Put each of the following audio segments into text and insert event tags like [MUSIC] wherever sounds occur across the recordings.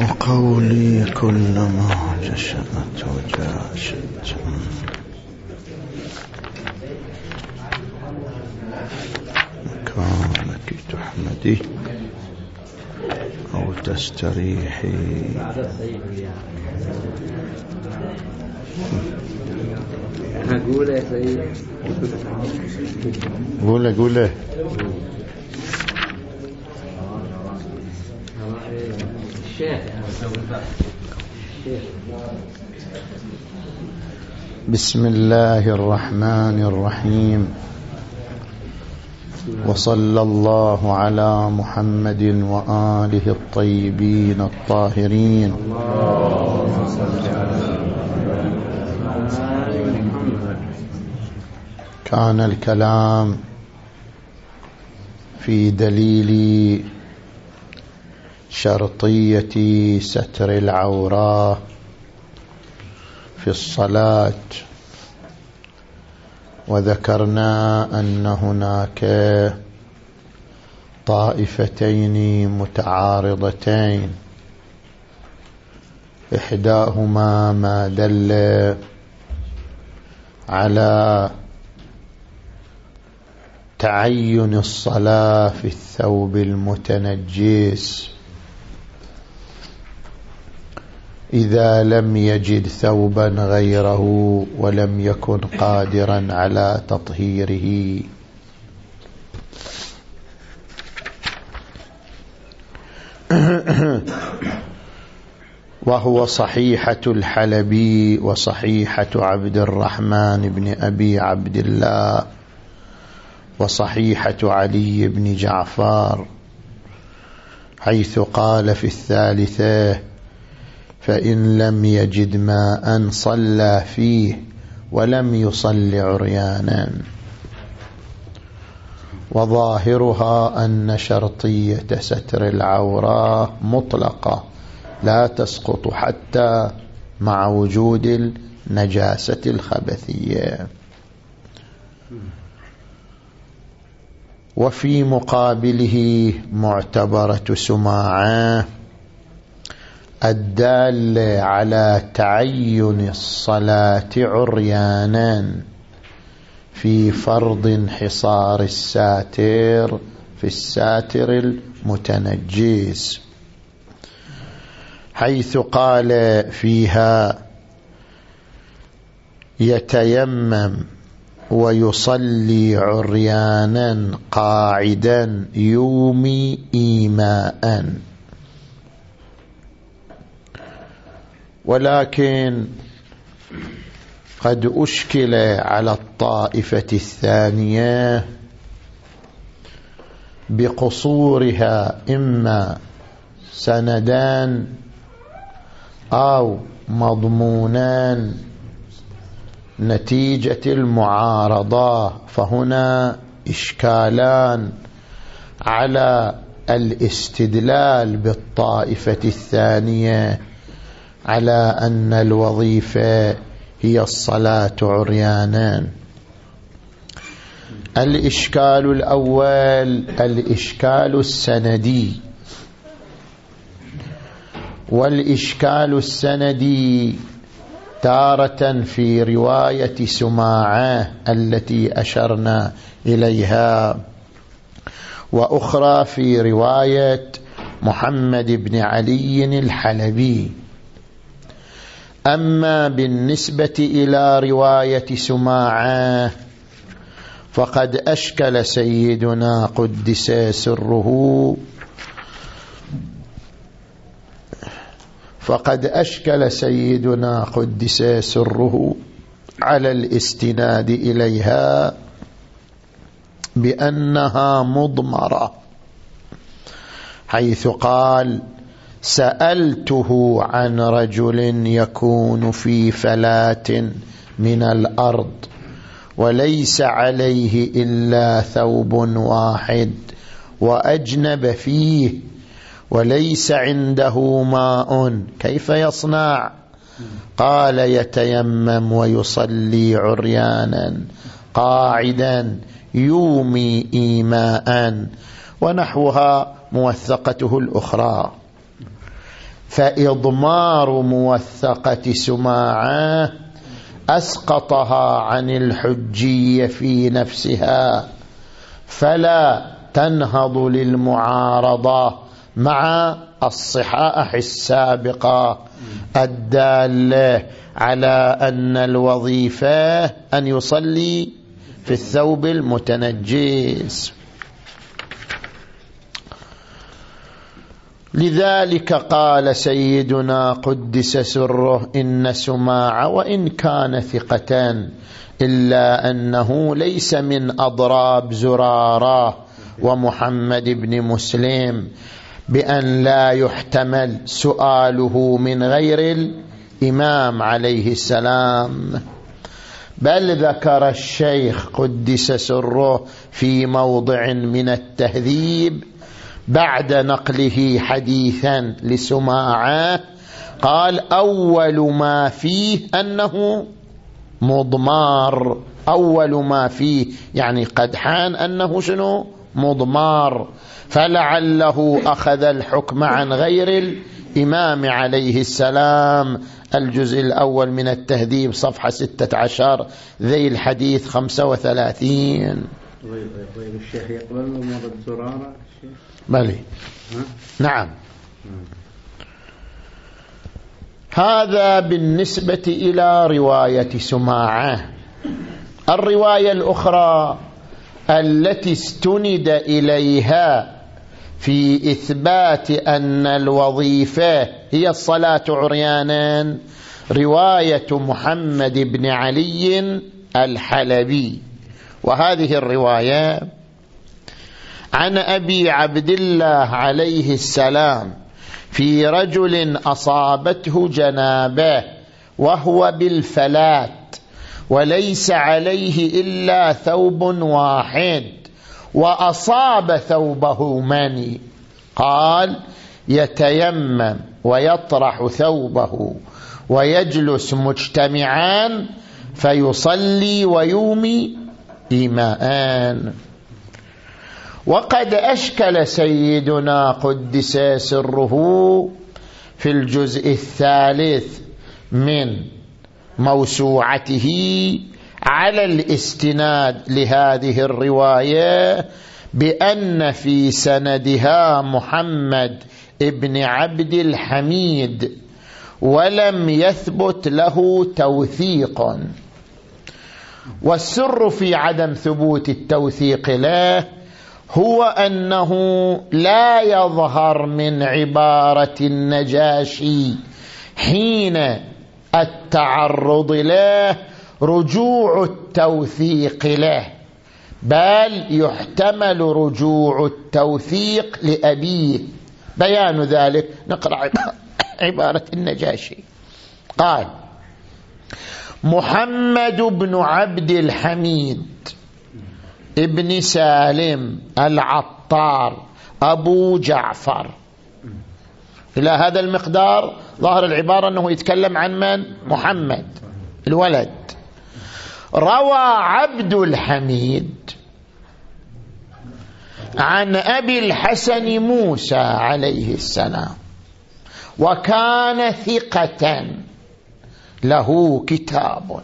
وقولي كلما جشمت وجاشت تحمدي أو تستريحي قوله قوله بسم الله الرحمن الرحيم. وصلى الله على محمد وآله الطيبين الطاهرين. كان الكلام في دليل شرطية ستر العورة في الصلاة. وذكرنا أن هناك طائفتين متعارضتين. إحداهما ما دل على تعين الصلاة في الثوب المتنجس. إذا لم يجد ثوبا غيره ولم يكن قادرا على تطهيره. وهو صحيحة الحلبي وصحيحة عبد الرحمن بن أبي عبد الله وصحيحة علي بن جعفر حيث قال في الثالثة فإن لم يجد ماء صلى فيه ولم يصل عريانا. وظاهرها أن شرطية ستر العورة مطلقة لا تسقط حتى مع وجود النجاسة الخبثية. وفي مقابله معتبرة سماعة الدال على تعين الصلاة عريانا في فرض انحصار الساتر في الساتر المتنجس حيث قال فيها يتيمم ويصلي عريانا قاعدا يومي إيماءً ولكن قد أشكل على الطائفة الثانية بقصورها إما سندان أو مضمونان نتيجة المعارضة فهنا إشكالان على الاستدلال بالطائفة الثانية. على أن الوظيفة هي الصلاة عريانا. الإشكال الأول الإشكال السندي. والإشكال السندي تارة في رواية سماعة التي أشرنا إليها. وأخرى في رواية محمد بن علي الحلبي. أما بالنسبة إلى رواية سماعة فقد أشكل سيدنا قدس سره. فقد أشكل سيدنا قدس سره على الاستناد إليها بأنها مضمرة حيث قال سألته عن رجل يكون في فلاة من الأرض وليس عليه إلا ثوب واحد وأجنب فيه وليس عنده ماء كيف يصنع؟ قال يتيمم ويصلي عريانا قاعدا يومي إيماء ونحوها موثقته الأخرى. فإضمار موثقة سماعه أسقطها عن الحجية في نفسها فلا تنهض للمعارضة مع الصحائح السابقة الدالة على أن الوظيفة أن يصلي في الثوب المتنجس. لذلك قال سيدنا قدس سره إن سماع وإن كان ثقة إلا أنه ليس من أضراب زرارة ومحمد بن مسلم بأن لا يحتمل سؤاله من غير الإمام عليه السلام. بل ذكر الشيخ قدس سره في موضع من التهذيب بعد نقله حديثا لسماعة قال أول ما فيه أنه مضمار. أول ما فيه يعني قد حان أنه شنو؟ مضمار. فلعله أخذ الحكم عن غير الإمام عليه السلام. الجزء الأول من التهذيب صفحة ستة عشر ذي الحديث خمسة وثلاثين. طيب الشيخ يقبل مرض زرارة بلي. نعم. هذا بالنسبة إلى رواية سماعة. الرواية الأخرى التي استند إليها في إثبات أن الوظيفة هي الصلاة عريانا. رواية محمد بن علي الحلبي. وهذه الرواية عن أبي عبد الله عليه السلام في رجل أصابته جنابه وهو بالفلات وليس عليه إلا ثوب واحد وأصاب ثوبه مني قال يتيمم ويطرح ثوبه ويجلس مجتمعان فيصلي ويومي إيماءان. وقد أشكل سيدنا قدس سره في الجزء الثالث من موسوعته على الاستناد لهذه الرواية بأن في سندها محمد ابن عبد الحميد ولم يثبت له توثيق. والسر في عدم ثبوت التوثيق له هو أنه لا يظهر من عبارة النجاشي حين التعرض له رجوع التوثيق له. بل يحتمل رجوع التوثيق لأبيه. بيان ذلك. نقرأ عبارة النجاشي. قال محمد بن عبد الحميد ابن سالم العطار أبو جعفر. إلى هذا المقدار ظاهر العبارة أنه يتكلم عن من؟ محمد الولد. روى عبد الحميد عن أبي الحسن موسى عليه السلام وكان ثقة له كتاب.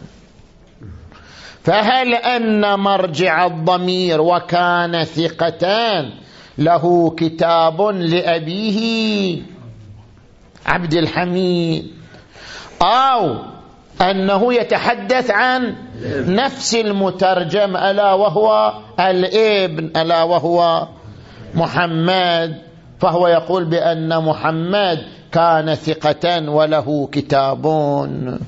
فهل أن مرجع الضمير وكان ثقتان له كتاب لأبيه؟ عبد الحميد. أو أنه يتحدث عن نفس المترجم ألا وهو الابن ألا وهو محمد. فهو يقول بأن محمد كان ثقة وله كتابون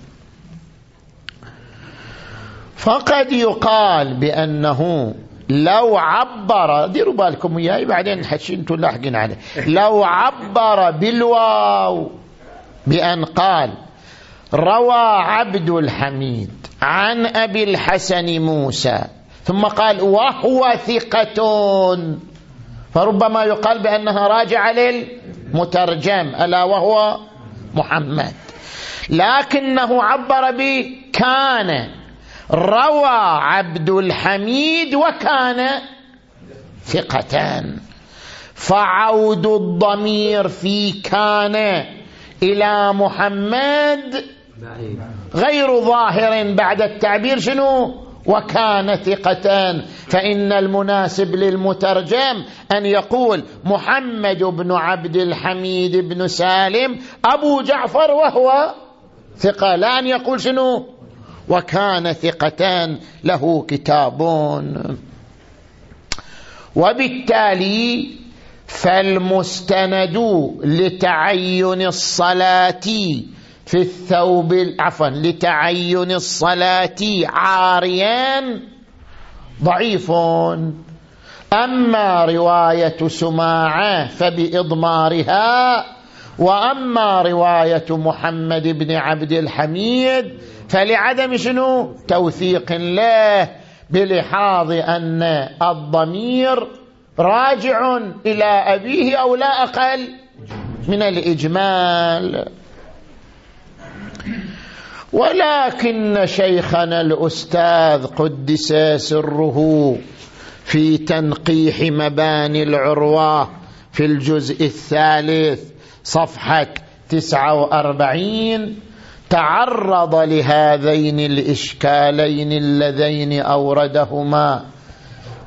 فقد يقال بأنه لو عبر ديروا بالكم وياي بعدين أنتم لاحقين عليه. لو عبر بالواو بأن قال روى عبد الحميد عن أبي الحسن موسى ثم قال وهو ثقة. فربما يقال بأنها راجعة للمترجم ألا وهو محمد. لكنه عبر بكان. روى عبد الحميد وكان ثقتان. فعود الضمير في كان إلى محمد غير ظاهر بعد التعبير شنو؟ وكان ثقتان. فإن المناسب للمترجم أن يقول محمد بن عبد الحميد بن سالم أبو جعفر وهو ثقة. لا أن يقول شنو؟ وكان ثقتان له كتابون. وبالتالي فالمستند لتعين الصلاة في الثوب عفوا لتعين الصلاة عاريا ضعيف أما رواية سماعة فبإضمارها وأما رواية محمد بن عبد الحميد فلعدم شنو؟ توثيق له بلحاظ أن الضمير راجع إلى أبيه أو لا أقل من الإجمال. ولكن شيخنا الأستاذ قدس سره في تنقيح مباني العروة في الجزء الثالث صفحة تسعة وأربعين تعرض لهذين الإشكالين اللذين أوردهما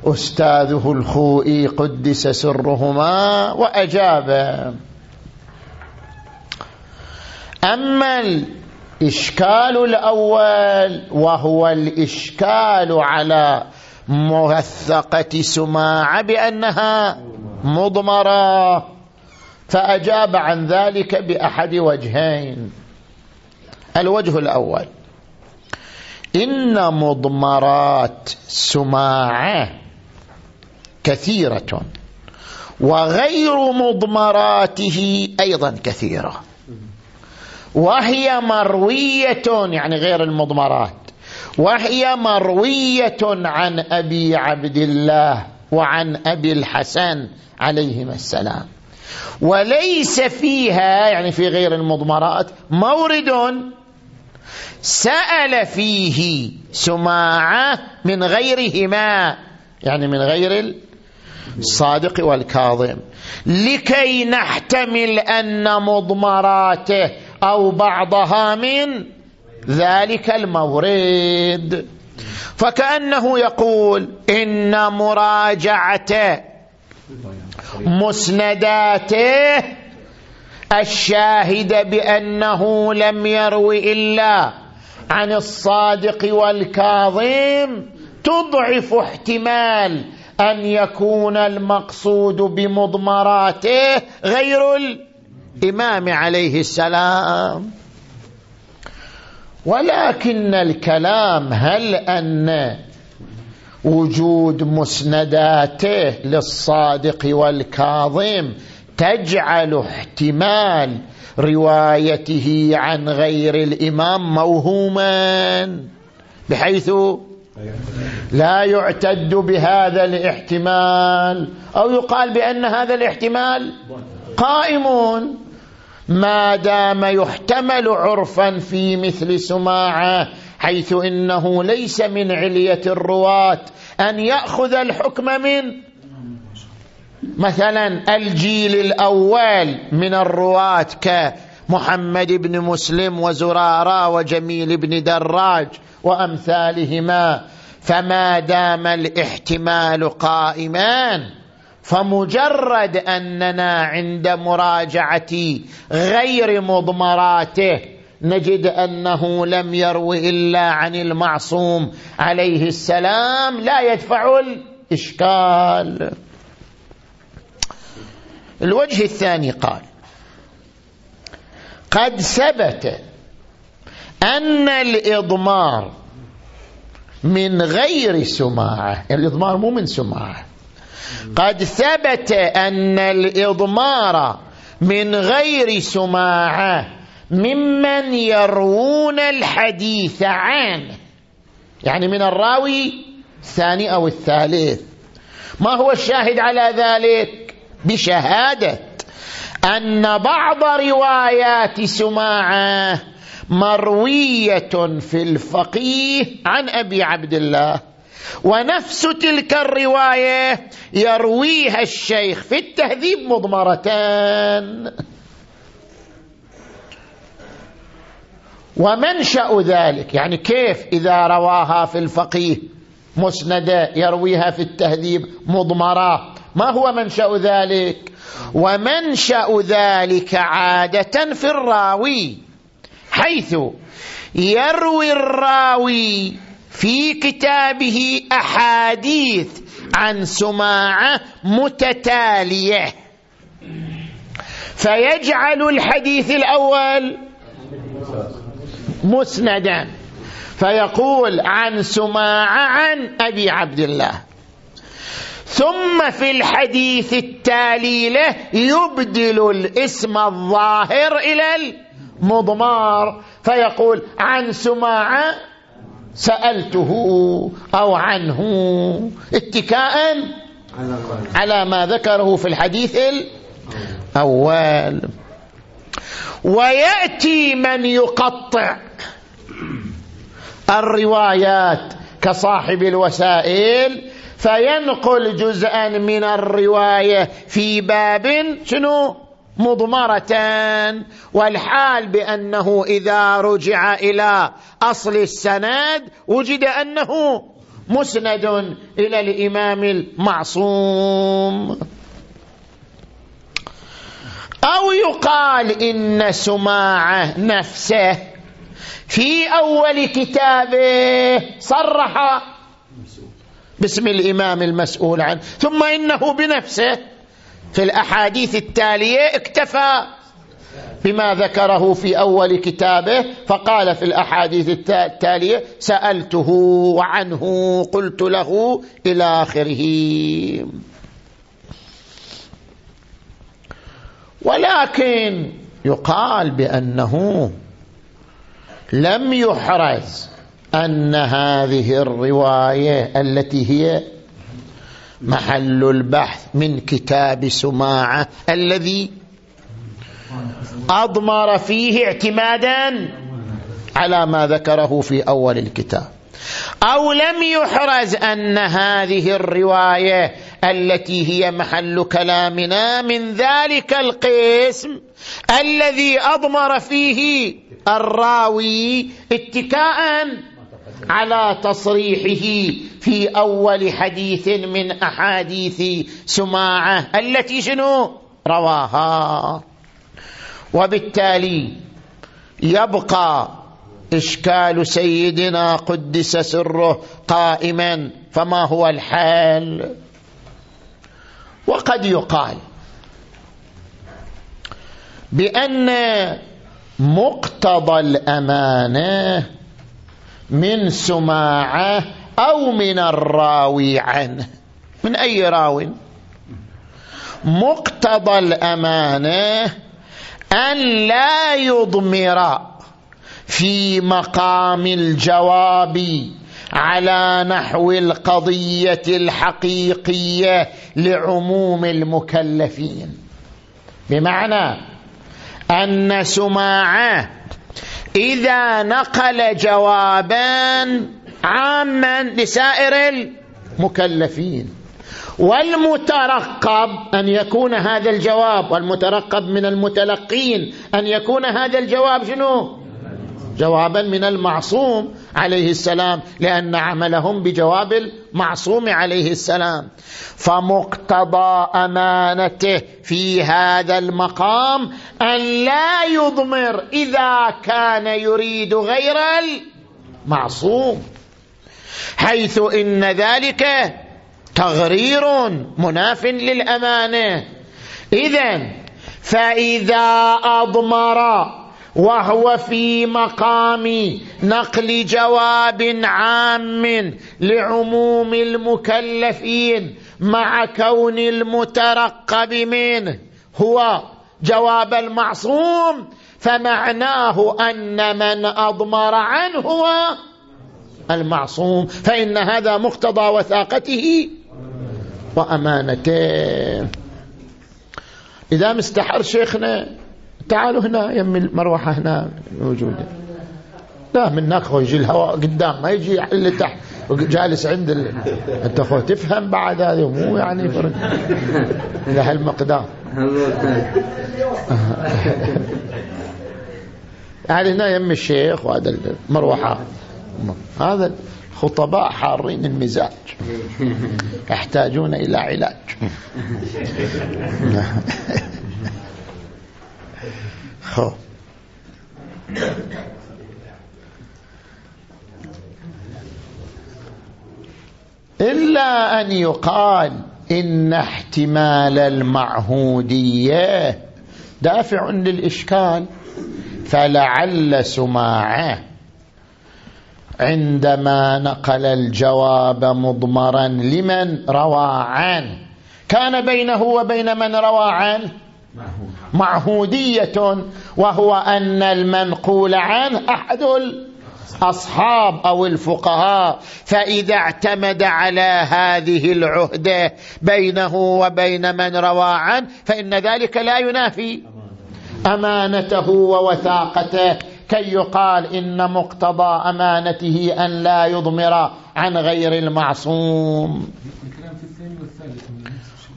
أستاذه الخوئي قدس سرهما وأجاب أما الإشكال الأول وهو الإشكال على موثقة سماعة بأنها مضمرة. فأجاب عن ذلك بأحد وجهين. الوجه الأول إن مضمرات سماعة كثيرة وغير مضمراته أيضا كثيرة وهي مروية يعني غير المضمرات وهي مروية عن أبي عبد الله وعن أبي الحسن عليهما السلام. وليس فيها يعني في غير المضمرات مورد سأل فيه سماعة من غيرهما يعني من غير الصادق والكاظم لكي نحتمل أن مضمراته أو بعضها من ذلك المورد. فكأنه يقول إن مراجعة مسنداته الشاهد بأنه لم يروي إلا عن الصادق والكاظم تضعف احتمال أن يكون المقصود بمضمراته غير الإمام عليه السلام. ولكن الكلام هل أن وجود مسنداته للصادق والكاظم تجعل احتمال روايته عن غير الإمام موهوما بحيث لا يعتد بهذا الاحتمال أو يقال بأن هذا الاحتمال قائم. ما دام يحتمل عرفا في مثل سماعه حيث إنه ليس من علية الرواة أن يأخذ الحكم من مثلا الجيل الأول من الرواة كمحمد بن مسلم وزرارة وجميل بن دراج وأمثالهما فما دام الاحتمال قائما فمجرد أننا عند مراجعة غير مضمراته نجد أنه لم يرو إلا عن المعصوم عليه السلام لا يدفع الإشكال. الوجه الثاني قال قد ثبت أن الإضمار من غير سماعة الإضمار مو من سماعة قد ثبت أن الإضمار من غير سماعة ممن يروون الحديث عنه يعني من الراوي الثاني أو الثالث. ما هو الشاهد على ذلك؟ بشهادة أن بعض روايات سماعة مروية في الفقيه عن أبي عبد الله. ونفس تلك الرواية يرويها الشيخ في التهذيب مضمرتان. ومنشأ ذلك يعني كيف إذا رواها في الفقيه مسندة يرويها في التهذيب مضمرة؟ ما هو منشأ ذلك؟ ومنشأ ذلك عادة في الراوي حيث يروي الراوي في كتابه أحاديث عن سماعة متتالية. فيجعل الحديث الأول مسندا. فيقول عن سماعة عن أبي عبد الله. ثم في الحديث التالي له يبدل الاسم الظاهر إلى المضمار. فيقول عن سماعة سألته أو عنه اتكاء على ما ذكره في الحديث الأول. ويأتي من يقطع الروايات كصاحب الوسائل فينقل جزءا من الرواية في باب شنو؟ مضمرة والحال بأنه إذا رجع إلى أصل السند وجد أنه مسند إلى الإمام المعصوم. أو يقال إن سماعة نفسه في أول كتابه صرح باسم الإمام المسؤول عنه ثم إنه بنفسه. في الأحاديث التالية اكتفى بما ذكره في أول كتابه فقال في الأحاديث التالية سألته وعنه قلت له إلى آخره. ولكن يقال بأنه لم يحرز أن هذه الرواية التي هي محل البحث من كتاب سماعة الذي أضمر فيه اعتمادا على ما ذكره في أول الكتاب. أو لم يحرز أن هذه الرواية التي هي محل كلامنا من ذلك القسم الذي أضمر فيه الراوي اتكاء على تصريحه في أول حديث من أحاديث سماعة التي شنو؟ رواها. وبالتالي يبقى إشكال سيدنا قدس سره قائما فما هو الحال؟ وقد يقال بأن مقتضى الأمانة من سماعة أو من الراوي عنه من أي راو؟ مقتضى الأمانة أن لا يضمر في مقام الجواب على نحو القضية الحقيقية لعموم المكلفين. بمعنى أن سماعة إذا نقل جوابا عاما لسائر المكلفين. والمترقب أن يكون هذا الجواب والمترقب من المتلقين أن يكون هذا الجواب شنو؟ جوابا من المعصوم. عليه السلام لأن عملهم بجواب المعصوم عليه السلام. فمقتضى أمانته في هذا المقام أن لا يضمر إذا كان يريد غير المعصوم حيث إن ذلك تغرير مناف للأمانة. إذا فإذا أضمر وهو في مقام نقل جواب عام لعموم المكلفين مع كون المترقب منه هو جواب المعصوم فمعناه أن من أضمر عنه هو المعصوم فإن هذا مقتضى وثاقته وأمانته. إذا مستحر شيخنا تعالوا هنا يم المروحة هنا موجودة. لا من هناك يجي الهواء قدام ما يجي يحل تحت. جالس عند ال... انت خو تفهم بعد هذا مو يعني فرق. لهالمقدار [LAUGHS] يعني هنا يم الشيخ وهذا المروحة. هذا خطباء حارين المزاج. يحتاجون إلى علاج. [LAUGHS] إلا أن يقال إن احتمال المعهودية دافع للإشكال فلعل سماعه. عندما نقل الجواب مضمرا لمن روى عنه كان بينه وبين من روى عنه معهودية وهو أن المنقول عنه أحد الأصحاب أو الفقهاء. فإذا اعتمد على هذه العهدة بينه وبين من روى عنه فإن ذلك لا ينافي أمانته ووثاقته. كي يقال إن مقتضى أمانته أن لا يضمر عن غير المعصوم.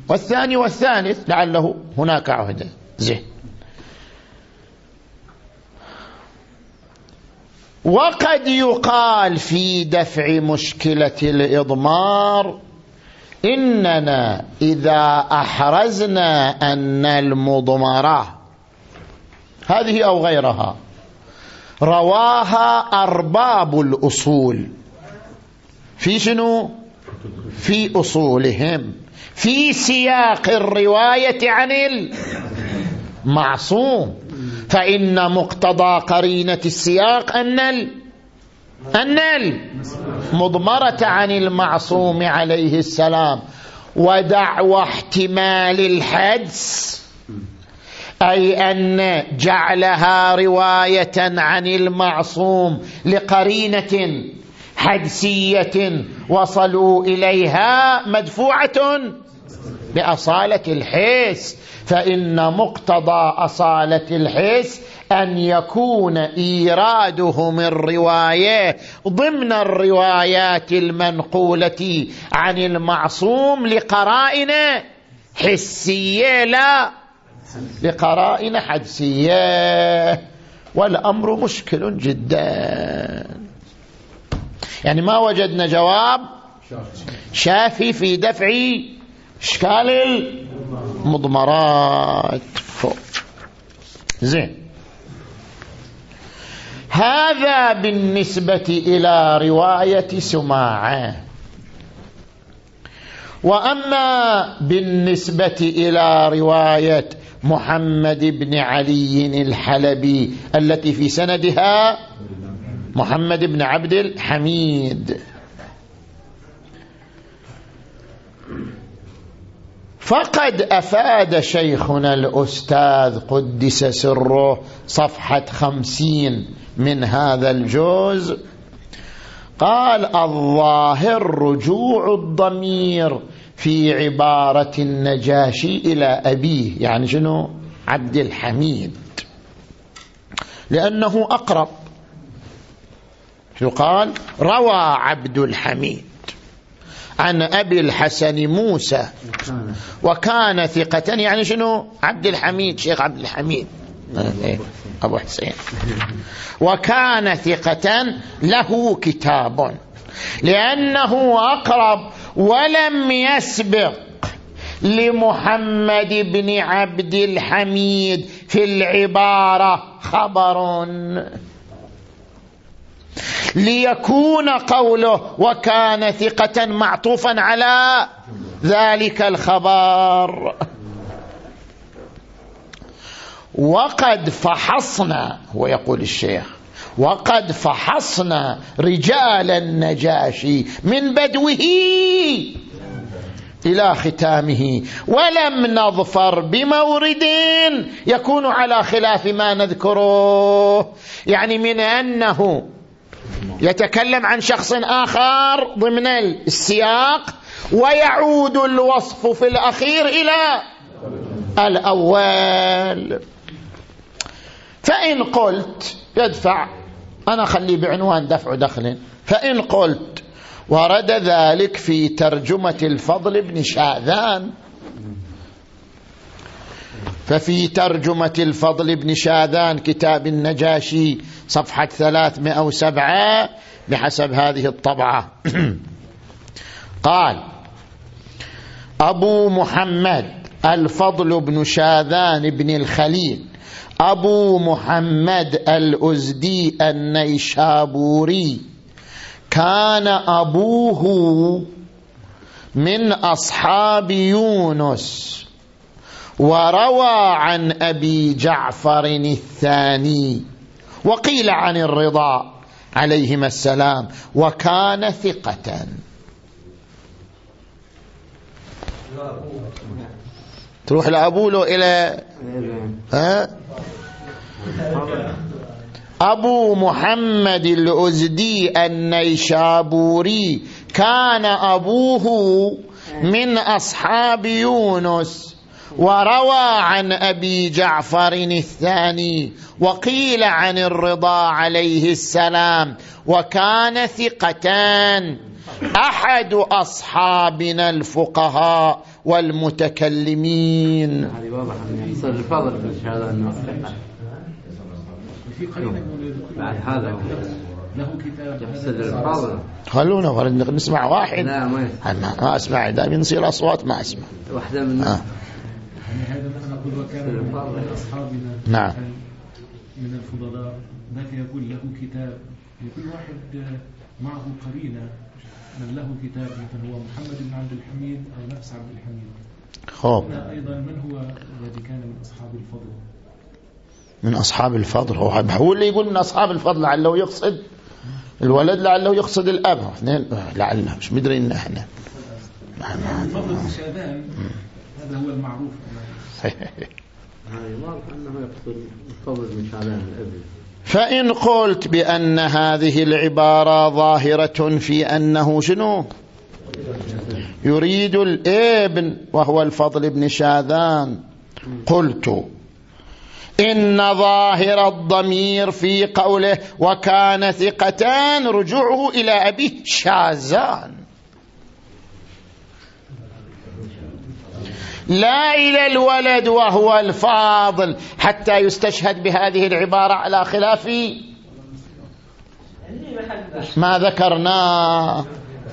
والثاني والثالث لعله هناك عهدة زين وقد يقال في دفع مشكلة الإضمار إننا إذا أحرزنا أن المضمرة هذه أو غيرها رواها أرباب الأصول. في شنو؟ في أصولهم. في سياق الرواية عن المعصوم فإن مقتضى قرينة السياق أن أن المضمرة عن المعصوم عليه السلام. ودعوى احتمال الحدس. أي أن جعلها رواية عن المعصوم لقرينة حدسية وصلوا إليها مدفوعة. بأصالة الحس فإن مقتضى أصالة الحس أن يكون إيرادهم الرواية ضمن الروايات المنقولة عن المعصوم لقرائن حسية لا لقرائن حدسية والأمر مشكل جدا. يعني ما وجدنا جواب؟ شافي. في دفع إشكال المضمرات زين. هذا بالنسبة إلى رواية سماعة. وأما بالنسبة إلى رواية محمد بن علي الحلبي التي في سندها محمد بن عبد الحميد. فقد أفاد شيخنا الأستاذ قدس سره صفحة خمسين من هذا الجوز قال الظاهر رجوع الضمير في عبارة النجاشي إلى أبيه يعني شنو؟ عبد الحميد. لأنه أقرب. يقال روى عبد الحميد. عن أبي الحسن موسى. وكان ثقة يعني شنو؟ عبد الحميد شيخ عبد الحميد. أبو حسين. وكان ثقة له كتاب. لأنه أقرب ولم يسبق لمحمد بن عبد الحميد في العبارة خبر. ليكون قوله وكان ثقة معطوفا على ذلك الخبر. وقد فحصنا هو يقول الشيخ وقد فحصنا رجال النجاشي من بدوه إلى ختامه ولم نظفر بمورد يكون على خلاف ما نذكره. يعني من أنه يتكلم عن شخص آخر ضمن السياق ويعود الوصف في الأخير إلى الأول. فإن قلت يدفع أنا خلي بعنوان دفع دخل. فإن قلت ورد ذلك في ترجمة الفضل بن شاذان. ففي ترجمة الفضل بن شاذان كتاب النجاشي صفحة 307 بحسب هذه الطبعة. [CLEARS THROAT] قال أبو محمد الفضل بن شاذان بن الخليل أبو محمد الأزدي النيشابوري كان أبوه من أصحاب يونس. وروى عن أبي جعفر الثاني وقيل عن الرضا عليهما السلام وكان ثقة. تروح لأبوه إلى ها؟ أبو محمد الأزدي النيشابوري كان أبوه من أصحاب يونس. وروى عن أبي جعفر الثاني وقيل عن الرضا عليه السلام وكان ثقتان أحد أصحابنا الفقهاء والمتكلمين. هذه واضح أن يحصل الفضل في هذا النص في قرينة بعد هذا له كتاب خلونا نسمع واحد. لا ما أسمع دائما يصير أصوات ما أسمع. واحدة من آه. يعني هذا مثلا نقول وكان من أصحابنا نعم. من الفضلاء. ذاك يقول له كتاب. يكون واحد معه قرينة. من له كتاب مثلا هو محمد بن عبد الحميد أو نفس عبد الحميد. خوب. هنا أيضا من هو الذي كان من أصحاب الفضل؟ من أصحاب الفضل. هو هو اللي يقول من أصحاب الفضل لعله يقصد الولد لعله يقصد الأب. اثنين لعله. مش مدري إن إحنا. الفضل شاذان هذا هو المعروف. فإن قلت بأن هذه العبارة ظاهرة في أنه شنو؟ يريد الإبن وهو الفضل بن شاذان. قلت إن ظاهر الضمير في قوله وكان ثقتان رجوعه إلى أبيه شاذان. لا إلى الولد وهو الفاضل حتى يستشهد بهذه العبارة على خلاف ما ذكرناه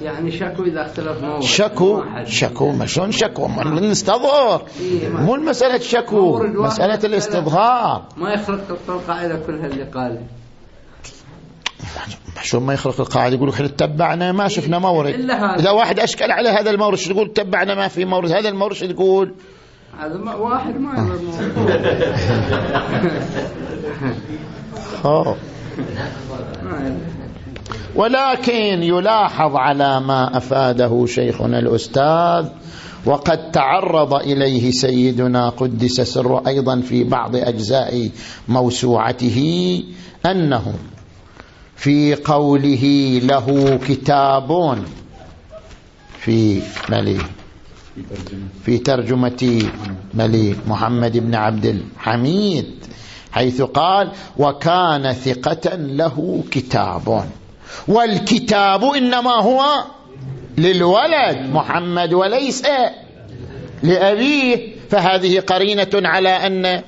يعني شكو إذا اختلف موضع شكو. شكو ما شلون شكو؟ ما نستظهر. مو المسألة شكو مسألة. الاستظهار. ما يخرق القاعدة كلها اللي قال شلون ما يخرق القاعدة يقول إحنا تبعنا ما شفنا مورد. إذا واحد أشكل على هذا المورد شو تقول تبعنا ما في مورد هذا المورد شو تقول هذا واحد ما. ما [LAUGHS] يضر. ولكن يلاحظ على ما أفاده شيخنا الأستاذ وقد تعرض إليه سيدنا قدس سره أيضا في بعض أجزاء موسوعته أنه في قوله له كتاب في ملي في ترجمة ملي محمد بن عبد الحميد حيث قال وكان ثقة له كتاب والكتاب إنما هو للولد محمد وليس لأبيه. فهذه قرينة على أن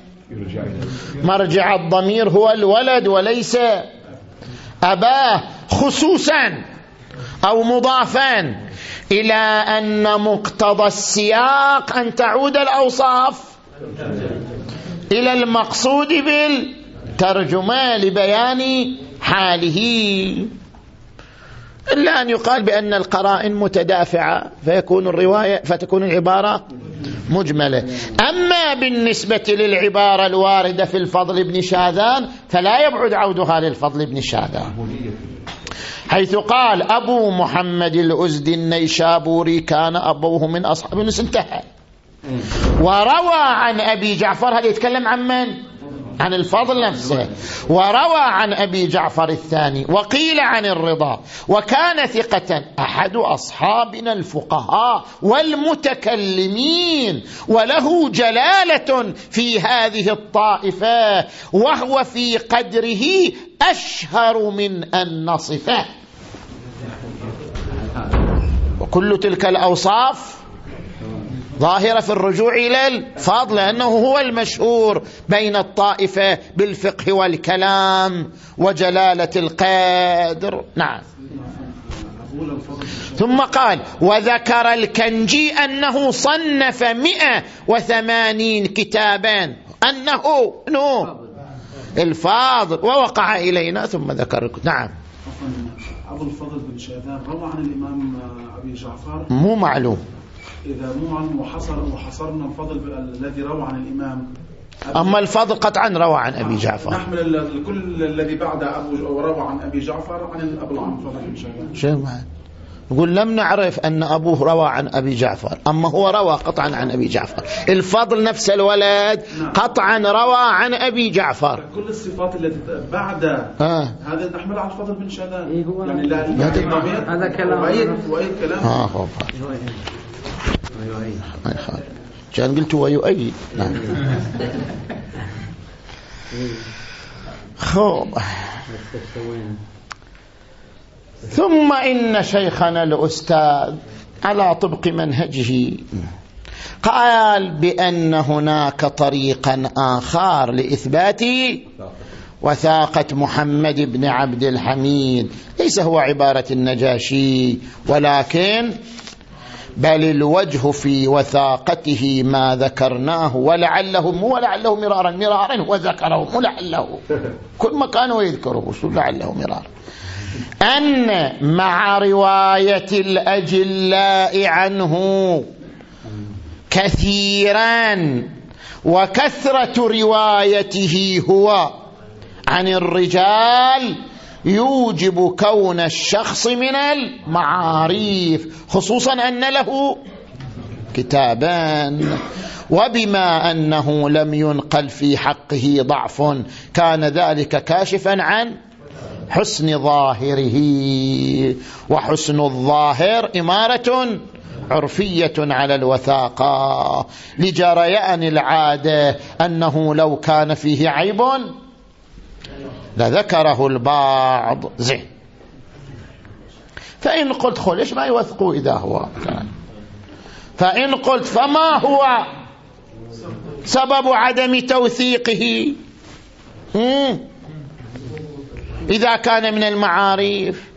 مرجع الضمير هو الولد وليس أباه خصوصا أو مضافا إلى أن مقتضى السياق أن تعود الأوصاف إلى المقصود بالترجمة لبيان حاله. إلا أن يقال بأن القرائن متدافعة فيكون الرواية فتكون العبارة مجملة. أما بالنسبة للعبارة الواردة في الفضل بن شاذان فلا يبعد عودها للفضل بن شاذان. حيث قال أبو محمد الأزدي النيشابوري كان أبوه من أصحاب انتهى. وروى عن أبي جعفر هل يتكلم عن من؟ عن الفضل نفسه. وروى عن أبي جعفر الثاني وقيل عن الرضا. وكان ثقة أحد أصحابنا الفقهاء والمتكلمين وله جلالة في هذه الطائفة وهو في قدره أشهر من أن نصفه. وكل تلك الأوصاف ظاهرة في الرجوع إلى الفضل لأنه هو المشهور بين الطائفة بالفقه والكلام وجلالة القدر. نعم. ثم قال وذكر الكنجي أنه صنف مئة وثمانين كتابا. أنه نو. الفاضل. ووقع إلينا ثم ذكر نعم. أبو الفضل بن شيبان روى عن الإمام أبي جعفر. مو معلوم. إذا مو معلوم وحصر وحصرنا الفضل الذي روى عن الإمام أما الفضل قطعا روى عن أبي جعفر. نحمل الكل الذي بعد أبو روى عن أبي جعفر عن أبو العم فضل بن شيبان شو معنى يقول لم نعرف أن أبوه روى عن أبي جعفر أما هو روى قطعا عن أبي جعفر. الفضل نفس الولد قطعا روى عن أبي جعفر. كل الصفات التي بعد آه. هذا نحملها على الفضل بن شيبان إيه يعني هذا كلام. وأيد كلام. آه ما يخالف كان قلت ويؤيد نعم. خب. ثم إن شيخنا الأستاذ على طبق منهجه قال بأن هناك طريقا آخر لإثبات وثاقة محمد بن عبد الحميد. ليس هو عبارة النجاشي ولكن بل الوجه في وثاقته ما ذكرناه ولعله مو ولعله مرارا مرارا وذكره ولعله [LAUGHS] كل ما كانوا يذكره لعله مرارا. أن مع رواية الأجلاء عنه كثيرا وكثرة روايته هو عن الرجال يوجب كون الشخص من المعاريف خصوصا أن له كتابان وبما أنه لم ينقل في حقه ضعف كان ذلك كاشفا عن حسن ظاهره. وحسن الظاهر إمارة عرفية على الوثاقة لجريان العادة أنه لو كان فيه عيب لذكره البعض. زين. فإن قلت خل إيش ما يوثقوا إذا هو. كان فإن قلت فما هو سبب عدم توثيقه؟ إذا كان من المعارف.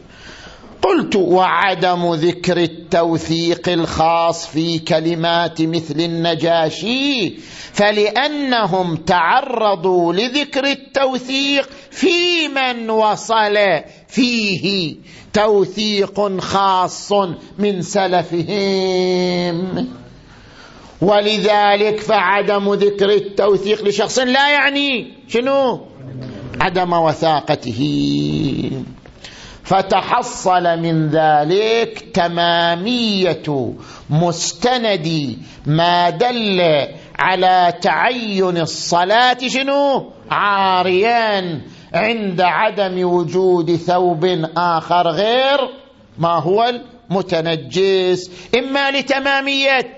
قلت وعدم ذكر التوثيق الخاص في كلمات مثل النجاشي فلأنهم تعرضوا لذكر التوثيق في من وصل فيه توثيق خاص من سلفهم. ولذلك فعدم ذكر التوثيق لشخص لا يعني شنو؟ عدم وثاقته. فتحصل من ذلك تمامية مستند ما دل على تعين الصلاة شنو؟ عاريا عند عدم وجود ثوب آخر غير ما هو المتنجس. إما لتمامية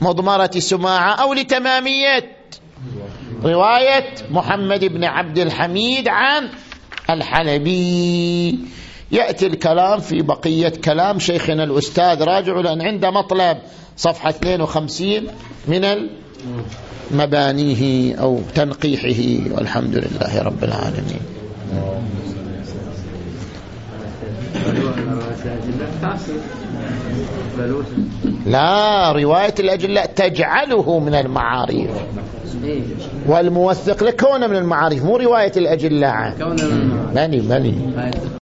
مضمرة سماعة أو لتمامية. رواية محمد بن عبد الحميد عن الحلبي يأتي الكلام في بقية كلام شيخنا الأستاذ راجع لأن عنده مطلب صفحة 52 من مبانيه أو تنقيحه والحمد لله رب العالمين. لا رواية الأجلاء تجعله من المعاريف والموثق لكونه من المعاريف مو رواية الأجلاء. عنه بني بني